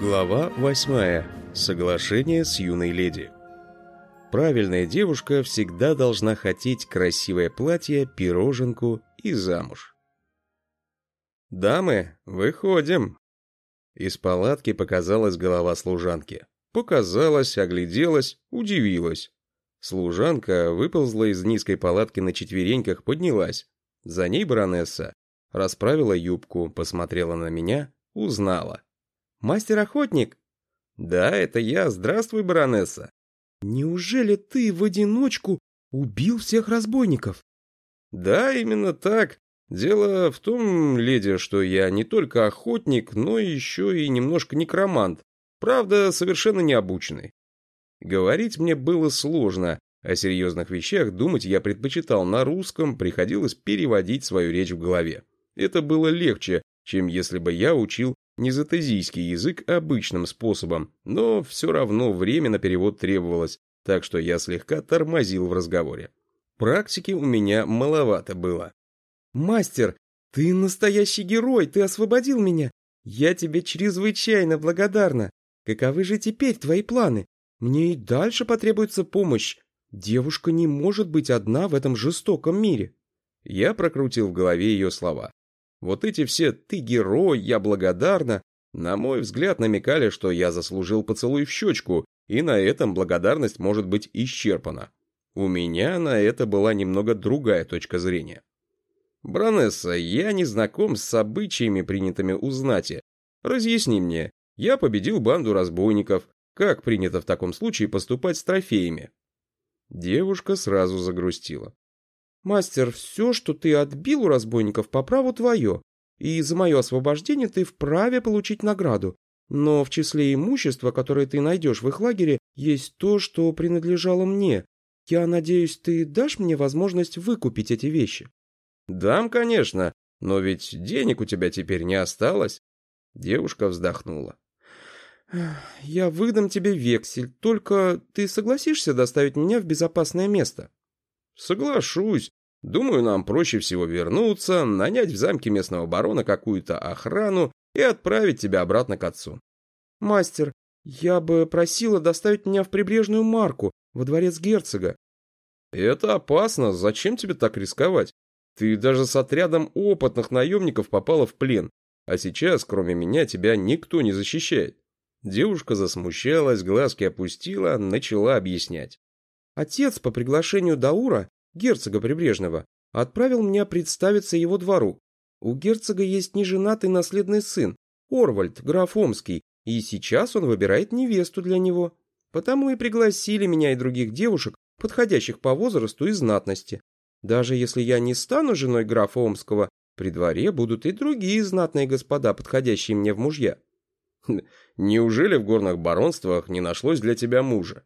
Глава 8. Соглашение с юной леди. Правильная девушка всегда должна хотеть красивое платье, пироженку и замуж. «Дамы, выходим!» Из палатки показалась голова служанки. Показалась, огляделась, удивилась. Служанка выползла из низкой палатки на четвереньках, поднялась. За ней баронесса. Расправила юбку, посмотрела на меня, узнала. «Мастер-охотник?» «Да, это я. Здравствуй, баронесса». «Неужели ты в одиночку убил всех разбойников?» «Да, именно так. Дело в том, леди, что я не только охотник, но еще и немножко некромант. Правда, совершенно необученный. Говорить мне было сложно. О серьезных вещах думать я предпочитал на русском, приходилось переводить свою речь в голове. Это было легче, чем если бы я учил незатезийский язык обычным способом, но все равно время на перевод требовалось, так что я слегка тормозил в разговоре. Практики у меня маловато было. «Мастер, ты настоящий герой, ты освободил меня. Я тебе чрезвычайно благодарна. Каковы же теперь твои планы? Мне и дальше потребуется помощь. Девушка не может быть одна в этом жестоком мире». Я прокрутил в голове ее слова. Вот эти все «ты герой», «я благодарна», на мой взгляд, намекали, что я заслужил поцелуй в щечку, и на этом благодарность может быть исчерпана. У меня на это была немного другая точка зрения. «Бронесса, я не знаком с обычаями, принятыми у знати. Разъясни мне, я победил банду разбойников. Как принято в таком случае поступать с трофеями?» Девушка сразу загрустила. «Мастер, все, что ты отбил у разбойников, по праву твое, и за мое освобождение ты вправе получить награду. Но в числе имущества, которое ты найдешь в их лагере, есть то, что принадлежало мне. Я надеюсь, ты дашь мне возможность выкупить эти вещи?» «Дам, конечно, но ведь денег у тебя теперь не осталось». Девушка вздохнула. «Я выдам тебе вексель, только ты согласишься доставить меня в безопасное место?» Соглашусь. Думаю, нам проще всего вернуться, нанять в замке местного барона какую-то охрану и отправить тебя обратно к отцу. Мастер, я бы просила доставить меня в прибрежную марку, во дворец герцога. Это опасно. Зачем тебе так рисковать? Ты даже с отрядом опытных наемников попала в плен. А сейчас, кроме меня, тебя никто не защищает. Девушка засмущалась, глазки опустила, начала объяснять. Отец по приглашению Даура, герцога Прибрежного, отправил меня представиться его двору. У герцога есть неженатый наследный сын, Орвальд, граф Омский, и сейчас он выбирает невесту для него. Потому и пригласили меня и других девушек, подходящих по возрасту и знатности. Даже если я не стану женой графа Омского, при дворе будут и другие знатные господа, подходящие мне в мужья. Неужели в горных баронствах не нашлось для тебя мужа?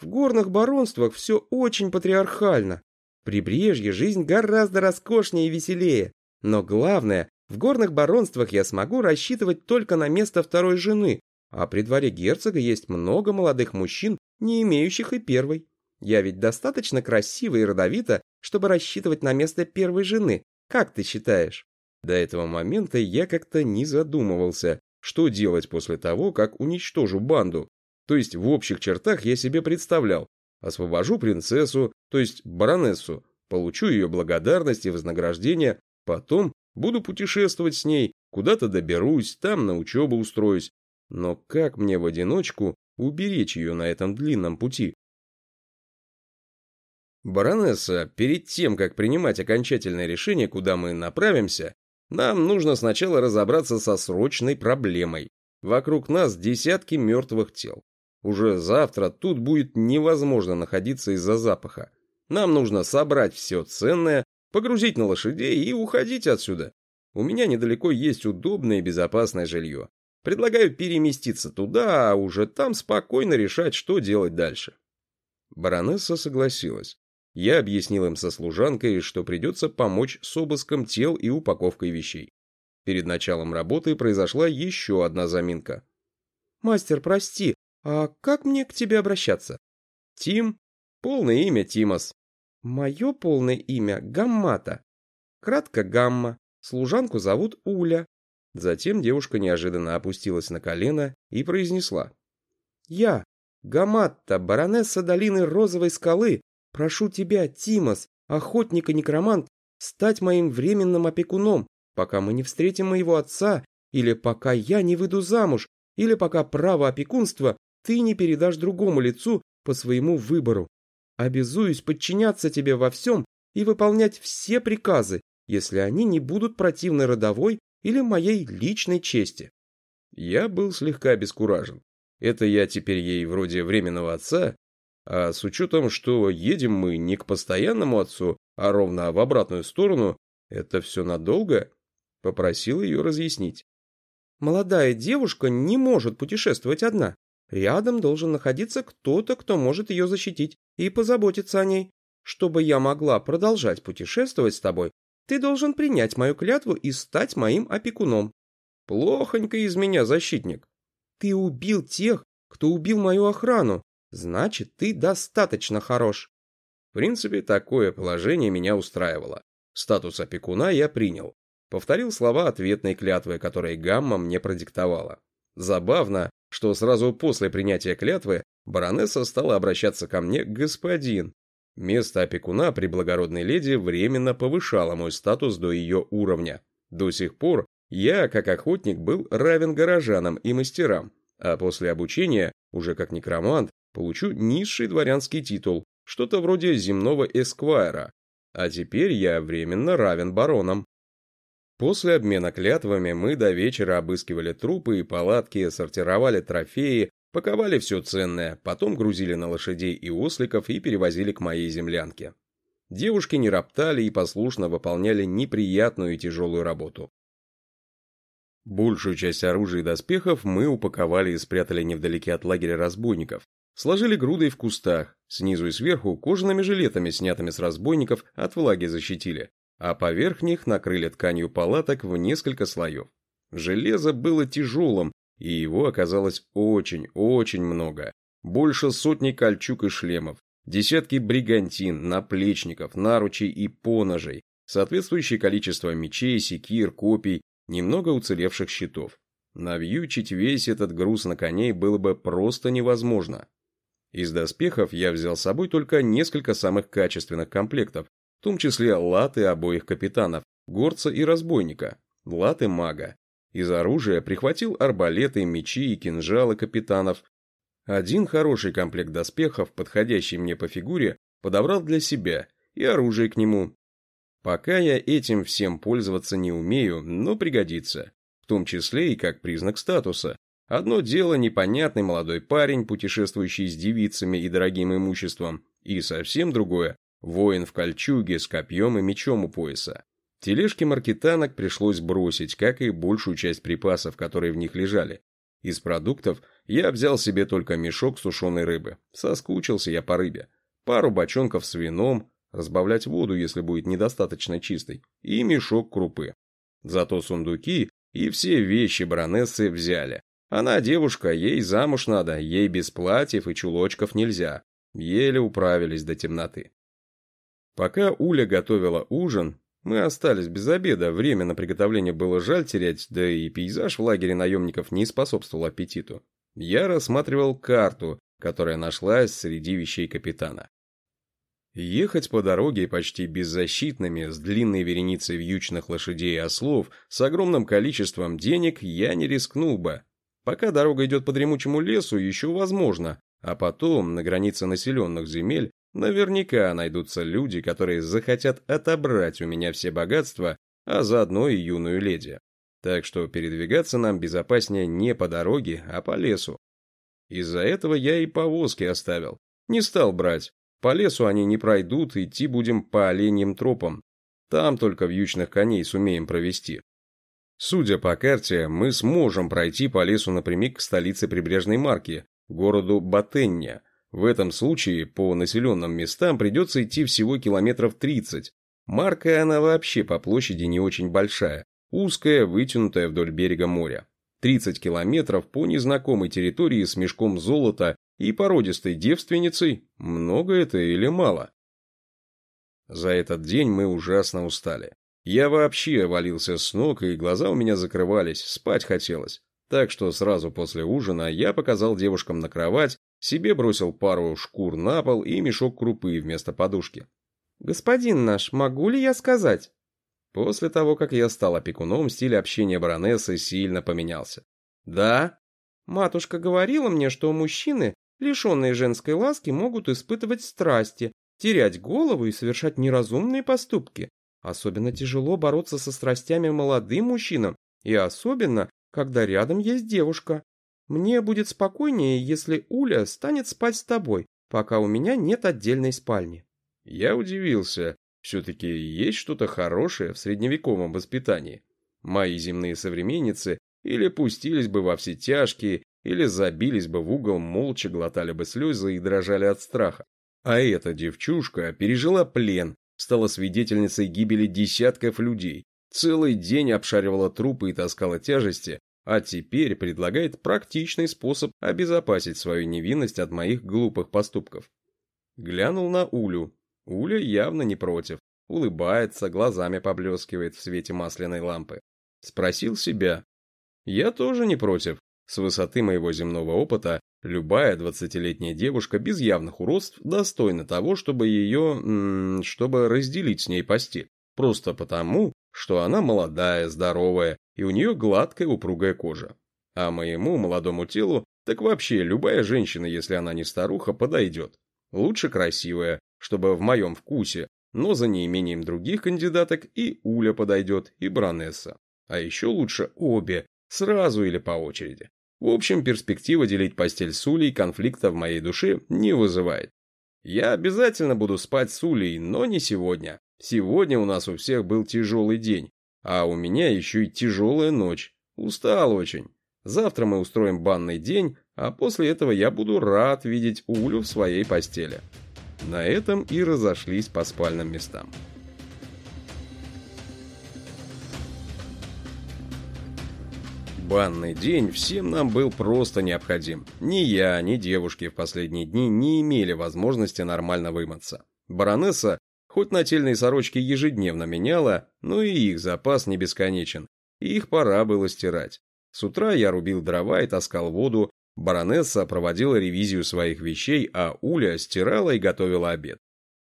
В горных баронствах все очень патриархально. Прибрежье жизнь гораздо роскошнее и веселее. Но главное, в горных баронствах я смогу рассчитывать только на место второй жены, а при дворе герцога есть много молодых мужчин, не имеющих и первой. Я ведь достаточно красива и родовита, чтобы рассчитывать на место первой жены. Как ты считаешь? До этого момента я как-то не задумывался, что делать после того, как уничтожу банду. То есть в общих чертах я себе представлял. Освобожу принцессу, то есть баронессу, получу ее благодарность и вознаграждение, потом буду путешествовать с ней, куда-то доберусь, там на учебу устроюсь. Но как мне в одиночку уберечь ее на этом длинном пути? Баронесса, перед тем, как принимать окончательное решение, куда мы направимся, нам нужно сначала разобраться со срочной проблемой. Вокруг нас десятки мертвых тел. Уже завтра тут будет невозможно находиться из-за запаха. Нам нужно собрать все ценное, погрузить на лошадей и уходить отсюда. У меня недалеко есть удобное и безопасное жилье. Предлагаю переместиться туда, а уже там спокойно решать, что делать дальше. Баронесса согласилась. Я объяснил им со служанкой, что придется помочь с обыском тел и упаковкой вещей. Перед началом работы произошла еще одна заминка. «Мастер, прости, «А как мне к тебе обращаться?» «Тим. Полное имя Тимос». «Мое полное имя Гаммата. Кратко Гамма. Служанку зовут Уля. Затем девушка неожиданно опустилась на колено и произнесла. «Я, Гаматта, баронесса долины Розовой скалы, прошу тебя, Тимос, охотник и некромант, стать моим временным опекуном, пока мы не встретим моего отца, или пока я не выйду замуж, или пока право опекунства ты не передашь другому лицу по своему выбору. Обязуюсь подчиняться тебе во всем и выполнять все приказы, если они не будут противны родовой или моей личной чести. Я был слегка обескуражен. Это я теперь ей вроде временного отца, а с учетом, что едем мы не к постоянному отцу, а ровно в обратную сторону, это все надолго? Попросил ее разъяснить. Молодая девушка не может путешествовать одна. Рядом должен находиться кто-то, кто может ее защитить и позаботиться о ней. Чтобы я могла продолжать путешествовать с тобой, ты должен принять мою клятву и стать моим опекуном. Плохонько из меня защитник. Ты убил тех, кто убил мою охрану. Значит, ты достаточно хорош. В принципе, такое положение меня устраивало. Статус опекуна я принял. Повторил слова ответной клятвы, которые Гамма мне продиктовала. Забавно, что сразу после принятия клятвы баронесса стала обращаться ко мне «господин». Место опекуна при благородной леди временно повышало мой статус до ее уровня. До сих пор я, как охотник, был равен горожанам и мастерам, а после обучения, уже как некромант, получу низший дворянский титул, что-то вроде земного эсквайра. А теперь я временно равен баронам. После обмена клятвами мы до вечера обыскивали трупы и палатки, сортировали трофеи, паковали все ценное, потом грузили на лошадей и осликов и перевозили к моей землянке. Девушки не роптали и послушно выполняли неприятную и тяжелую работу. Большую часть оружия и доспехов мы упаковали и спрятали невдалеке от лагеря разбойников. Сложили грудой в кустах, снизу и сверху кожаными жилетами, снятыми с разбойников, от влаги защитили а поверх них накрыли тканью палаток в несколько слоев. Железо было тяжелым, и его оказалось очень-очень много. Больше сотни кольчуг и шлемов, десятки бригантин, наплечников, наручей и поножей, соответствующее количество мечей, секир, копий, немного уцелевших щитов. Навьючить весь этот груз на коней было бы просто невозможно. Из доспехов я взял с собой только несколько самых качественных комплектов, том числе латы обоих капитанов, горца и разбойника, латы мага. Из оружия прихватил арбалеты, мечи и кинжалы капитанов. Один хороший комплект доспехов, подходящий мне по фигуре, подобрал для себя и оружие к нему. Пока я этим всем пользоваться не умею, но пригодится, в том числе и как признак статуса. Одно дело непонятный молодой парень, путешествующий с девицами и дорогим имуществом, и совсем другое Воин в кольчуге с копьем и мечом у пояса. Тележки маркетанок пришлось бросить, как и большую часть припасов, которые в них лежали. Из продуктов я взял себе только мешок сушеной рыбы. Соскучился я по рыбе. Пару бочонков с вином, разбавлять воду, если будет недостаточно чистой, и мешок крупы. Зато сундуки и все вещи баронессы взяли. Она девушка, ей замуж надо, ей без платьев и чулочков нельзя. Еле управились до темноты. Пока Уля готовила ужин, мы остались без обеда, время на приготовление было жаль терять, да и пейзаж в лагере наемников не способствовал аппетиту. Я рассматривал карту, которая нашлась среди вещей капитана. Ехать по дороге почти беззащитными, с длинной вереницей вьючных лошадей и ослов, с огромным количеством денег я не рискнул бы. Пока дорога идет по дремучему лесу, еще возможно, а потом, на границе населенных земель, Наверняка найдутся люди, которые захотят отобрать у меня все богатства, а заодно и юную леди. Так что передвигаться нам безопаснее не по дороге, а по лесу. Из-за этого я и повозки оставил. Не стал брать. По лесу они не пройдут, идти будем по оленьим тропам. Там только вьючных коней сумеем провести. Судя по карте, мы сможем пройти по лесу напрямик к столице прибрежной марки, городу Батенния, в этом случае по населенным местам придется идти всего километров 30. Марка она вообще по площади не очень большая, узкая, вытянутая вдоль берега моря. 30 километров по незнакомой территории с мешком золота и породистой девственницей – много это или мало? За этот день мы ужасно устали. Я вообще валился с ног, и глаза у меня закрывались, спать хотелось. Так что сразу после ужина я показал девушкам на кровать, себе бросил пару шкур на пол и мешок крупы вместо подушки. «Господин наш, могу ли я сказать?» После того, как я стал опекуном, стиль общения баронессы сильно поменялся. «Да?» «Матушка говорила мне, что мужчины, лишенные женской ласки, могут испытывать страсти, терять голову и совершать неразумные поступки. Особенно тяжело бороться со страстями молодым мужчинам, и особенно, когда рядом есть девушка. Мне будет спокойнее, если Уля станет спать с тобой, пока у меня нет отдельной спальни. Я удивился. Все-таки есть что-то хорошее в средневековом воспитании. Мои земные современницы или пустились бы во все тяжкие, или забились бы в угол, молча глотали бы слезы и дрожали от страха. А эта девчушка пережила плен, стала свидетельницей гибели десятков людей, целый день обшаривала трупы и таскала тяжести, а теперь предлагает практичный способ обезопасить свою невинность от моих глупых поступков. Глянул на Улю. Уля явно не против. Улыбается, глазами поблескивает в свете масляной лампы. Спросил себя. Я тоже не против. С высоты моего земного опыта Любая двадцатилетняя девушка без явных уродств достойна того, чтобы ее... чтобы разделить с ней постель. Просто потому, что она молодая, здоровая, и у нее гладкая упругая кожа. А моему молодому телу так вообще любая женщина, если она не старуха, подойдет. Лучше красивая, чтобы в моем вкусе, но за неимением других кандидаток и Уля подойдет, и Бронесса. А еще лучше обе, сразу или по очереди. В общем, перспектива делить постель с Улей конфликта в моей душе не вызывает. Я обязательно буду спать с Улей, но не сегодня. Сегодня у нас у всех был тяжелый день, а у меня еще и тяжелая ночь. Устал очень. Завтра мы устроим банный день, а после этого я буду рад видеть Улю в своей постели. На этом и разошлись по спальным местам. Банный день всем нам был просто необходим. Ни я, ни девушки в последние дни не имели возможности нормально вымыться. Баронесса хоть нательные сорочки ежедневно меняла, но и их запас не бесконечен, и их пора было стирать. С утра я рубил дрова и таскал воду, баронесса проводила ревизию своих вещей, а Уля стирала и готовила обед.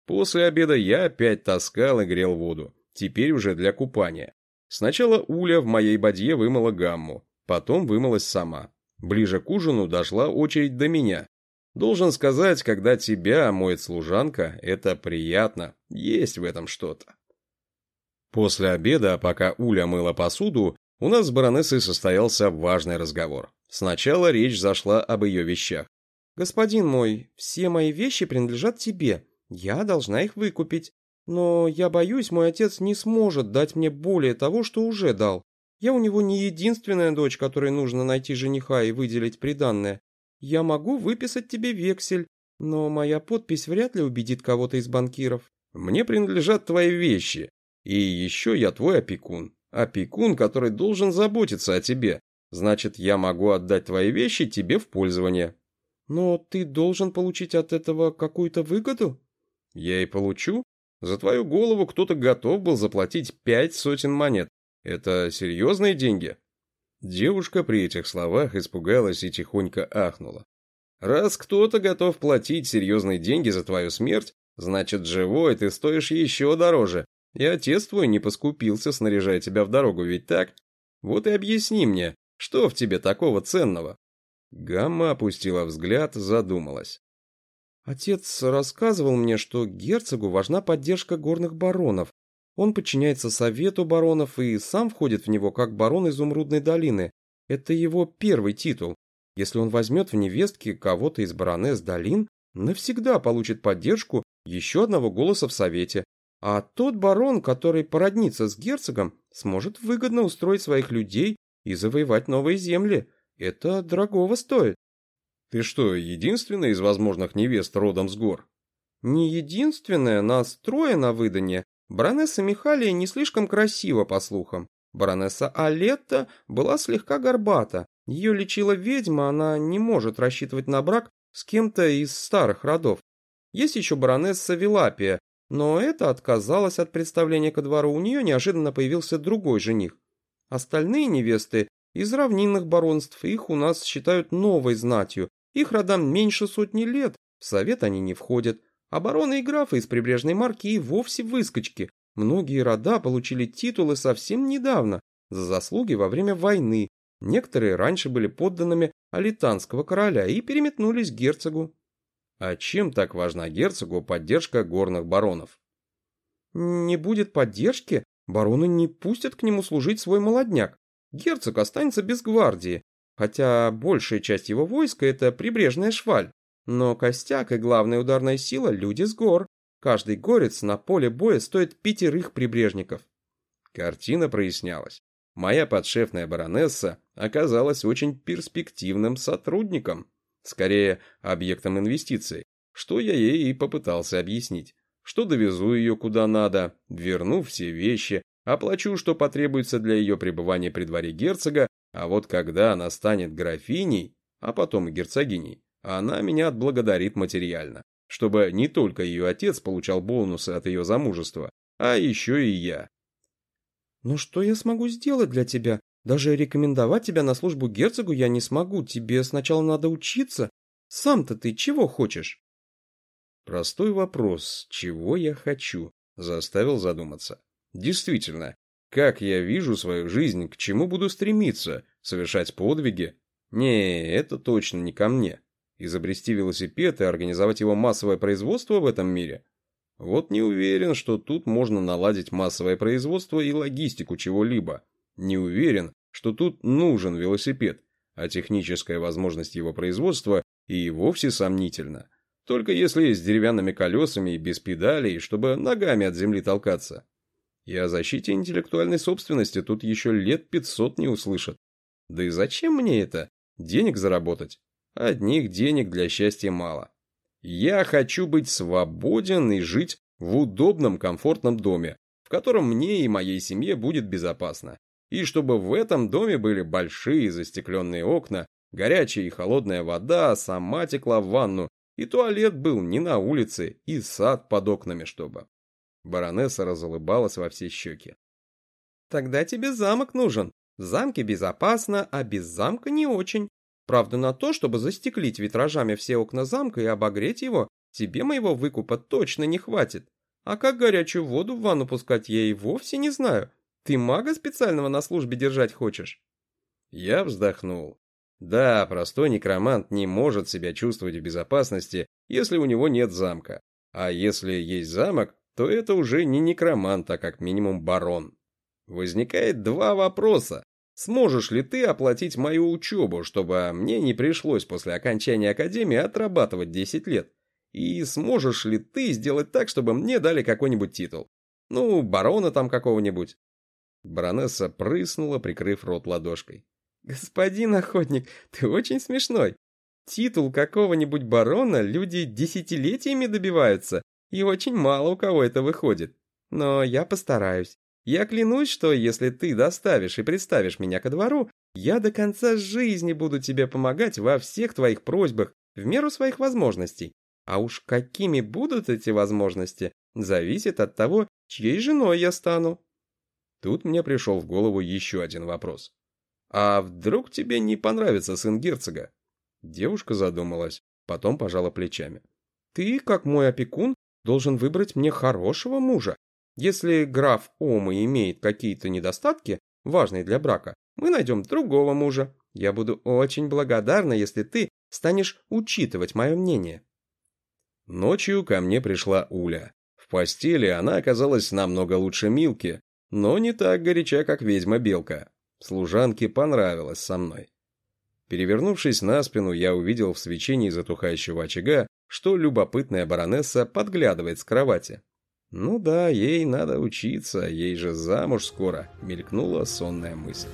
После обеда я опять таскал и грел воду, теперь уже для купания. Сначала Уля в моей бадье вымыла гамму, Потом вымылась сама. Ближе к ужину дошла очередь до меня. Должен сказать, когда тебя моет служанка, это приятно, есть в этом что-то. После обеда, пока Уля мыла посуду, у нас с баронессой состоялся важный разговор. Сначала речь зашла об ее вещах. «Господин мой, все мои вещи принадлежат тебе. Я должна их выкупить. Но я боюсь, мой отец не сможет дать мне более того, что уже дал. Я у него не единственная дочь, которой нужно найти жениха и выделить приданное. Я могу выписать тебе вексель, но моя подпись вряд ли убедит кого-то из банкиров. Мне принадлежат твои вещи. И еще я твой опекун. Опекун, который должен заботиться о тебе. Значит, я могу отдать твои вещи тебе в пользование. Но ты должен получить от этого какую-то выгоду? Я и получу. За твою голову кто-то готов был заплатить пять сотен монет. Это серьезные деньги?» Девушка при этих словах испугалась и тихонько ахнула. «Раз кто-то готов платить серьезные деньги за твою смерть, значит, живой ты стоишь еще дороже, и отец твой не поскупился, снаряжая тебя в дорогу, ведь так? Вот и объясни мне, что в тебе такого ценного?» Гамма опустила взгляд, задумалась. Отец рассказывал мне, что герцогу важна поддержка горных баронов, он подчиняется совету баронов и сам входит в него как барон Изумрудной долины. Это его первый титул. Если он возьмет в невестки кого-то из баронесс долин, навсегда получит поддержку еще одного голоса в совете. А тот барон, который породнится с герцогом, сможет выгодно устроить своих людей и завоевать новые земли. Это дорогого стоит. Ты что, единственная из возможных невест родом с гор? Не единственная, нас трое на выданье, Баронесса Михалия не слишком красива, по слухам. Баронесса Алетта была слегка горбата. Ее лечила ведьма, она не может рассчитывать на брак с кем-то из старых родов. Есть еще баронесса Вилапия, но эта отказалась от представления ко двору, у нее неожиданно появился другой жених. Остальные невесты из равнинных баронств, их у нас считают новой знатью, их родам меньше сотни лет, в совет они не входят, бароны и графы из прибрежной марки и вовсе выскочки. Многие рода получили титулы совсем недавно, за заслуги во время войны. Некоторые раньше были подданными алитанского короля и переметнулись к герцогу. А чем так важна герцогу поддержка горных баронов? Не будет поддержки, бароны не пустят к нему служить свой молодняк. Герцог останется без гвардии, хотя большая часть его войска – это прибрежная шваль. Но костяк и главная ударная сила – люди с гор. Каждый горец на поле боя стоит пятерых прибрежников. Картина прояснялась. Моя подшефная баронесса оказалась очень перспективным сотрудником, скорее объектом инвестиций, что я ей и попытался объяснить, что довезу ее куда надо, верну все вещи, оплачу, что потребуется для ее пребывания при дворе герцога, а вот когда она станет графиней, а потом и герцогиней, она меня отблагодарит материально, чтобы не только ее отец получал бонусы от ее замужества, а еще и я. «Ну что я смогу сделать для тебя? Даже рекомендовать тебя на службу герцогу я не смогу, тебе сначала надо учиться. Сам-то ты чего хочешь?» Простой вопрос «чего я хочу?» заставил задуматься. Действительно, как я вижу свою жизнь, к чему буду стремиться, совершать подвиги? Не, это точно не ко мне. Изобрести велосипед и организовать его массовое производство в этом мире? Вот не уверен, что тут можно наладить массовое производство и логистику чего-либо. Не уверен, что тут нужен велосипед, а техническая возможность его производства и вовсе сомнительна. Только если с деревянными колесами и без педалей, чтобы ногами от земли толкаться. И о защите интеллектуальной собственности тут еще лет 500 не услышат. Да и зачем мне это? Денег заработать? Одних денег для счастья мало. Я хочу быть свободен и жить в удобном, комфортном доме, в котором мне и моей семье будет безопасно. И чтобы в этом доме были большие застекленные окна, горячая и холодная вода сама текла в ванну, и туалет был не на улице, и сад под окнами чтобы. Баронесса разулыбалась во все щеки. «Тогда тебе замок нужен. В замке безопасно, а без замка не очень. Правда, на то, чтобы застеклить витражами все окна замка и обогреть его, тебе моего выкупа точно не хватит. А как горячую воду в ванну пускать, я и вовсе не знаю. Ты мага специального на службе держать хочешь?» Я вздохнул. Да, простой некромант не может себя чувствовать в безопасности, если у него нет замка. А если есть замок, то это уже не некромант, а как минимум барон. Возникает два вопроса. Сможешь ли ты оплатить мою учебу, чтобы мне не пришлось после окончания академии отрабатывать 10 лет? И сможешь ли ты сделать так, чтобы мне дали какой-нибудь титул? Ну, барона там какого-нибудь. Баронесса прыснула, прикрыв рот ладошкой. «Господин охотник, ты очень смешной. Титул какого-нибудь барона люди десятилетиями добиваются, и очень мало у кого это выходит. Но я постараюсь. Я клянусь, что если ты доставишь и представишь меня ко двору, я до конца жизни буду тебе помогать во всех твоих просьбах в меру своих возможностей. А уж какими будут эти возможности, зависит от того, чьей женой я стану. Тут мне пришел в голову еще один вопрос. «А вдруг тебе не понравится сын герцога?» Девушка задумалась, потом пожала плечами. «Ты, как мой опекун, должен выбрать мне хорошего мужа. Если граф Омы имеет какие-то недостатки, важные для брака, мы найдем другого мужа. Я буду очень благодарна, если ты станешь учитывать мое мнение». Ночью ко мне пришла Уля. В постели она оказалась намного лучше Милки, но не так горяча, как ведьма-белка. Служанке понравилось со мной. Перевернувшись на спину, я увидел в свечении затухающего очага, что любопытная баронесса подглядывает с кровати. Ну да, ей надо учиться, ей же замуж скоро, мелькнула сонная мысль.